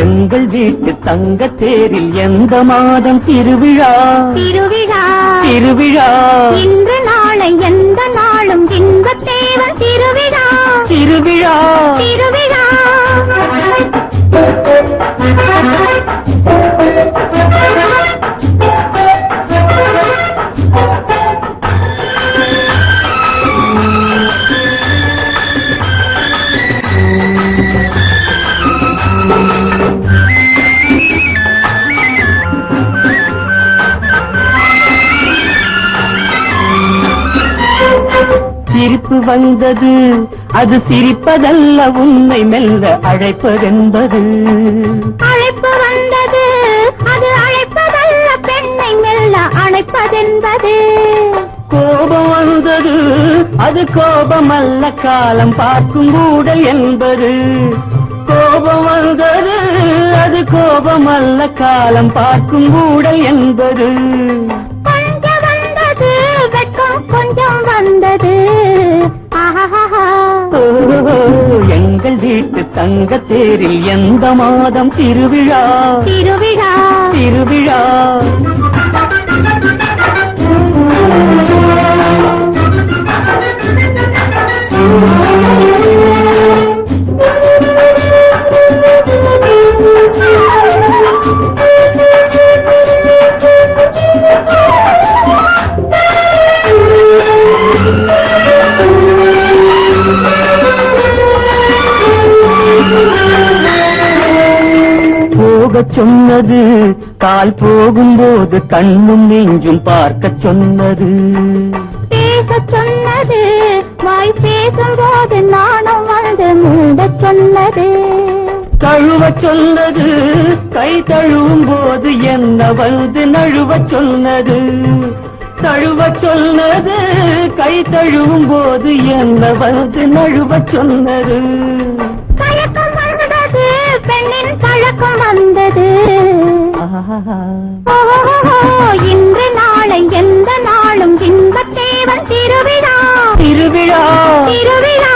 எங்கள் வீட்டு தங்க தேரில் எந்த மாதம் திருவிழா? திருவிழா. திருவிழா. இன்று நாளை எந்த சிரிப்பு வந்தது. அது சிரிப்பதல்ல உன்னை மெல்ல அழைப்பதென்பது. அழைப்பு வந்தது. அது அழைப்பதல்ல பெண்ணை மெல்ல அழைப்பதென்பது கோபம் வந்தது. அது கோபம் அல்ல காலம் பார்க்கும் கூடல் என்பது. கோபம் வந்தது. அது கோபம் அல்ல காலம் பார்க்கும் கூடல் என்பது. வீட்டு தங்க தேரில் எந்த மாதம் திருவிழா? திருவிழா. திருவிழா. போகச் சொன்னது. கால் போகும்போது கண்ணும் நெஞ்சும் பார்க்கச் சொன்னது. பேசச் சொன்னது. வாய் பேசும்போது நாணம் வந்து மூடச் சொன்னது. தழுவச் சொன்னது. கை தழுவும் போது என்ன வந்து நழுவச் சொன்னது. தழுவச் சொன்னது. கை தழுவும் போது என்ன வந்து நழுவச் சொன்னது. பழக்கம் வந்தது. இன்று நாளை எந்த நாளும் இன்பத்தேவன் திருவிழா. திருவிழா. திருவிழா.